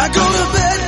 I go to bed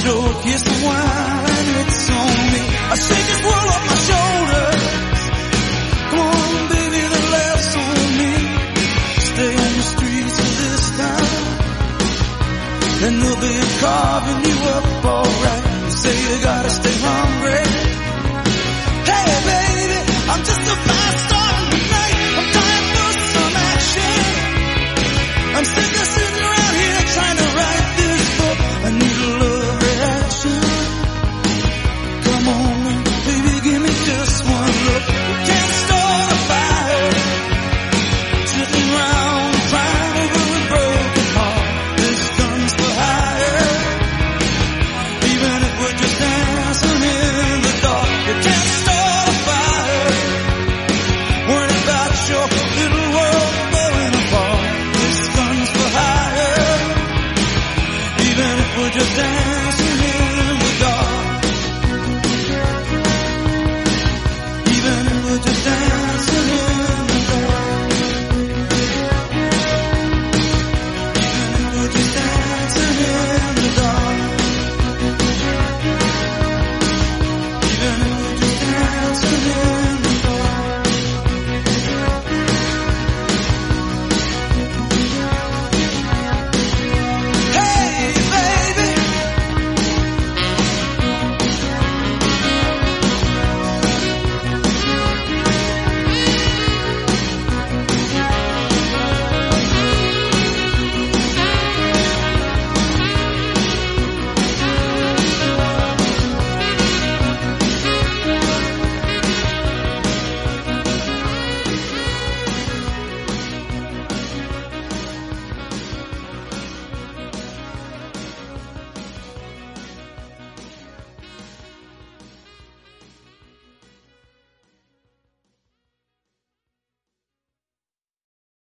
joke, yes, the wine, it's on me. I shake this world off my shoulders. Come on, baby, the laughs on me. Stay on the streets of this town. And they'll be carving you up alright. Say you gotta stay hungry.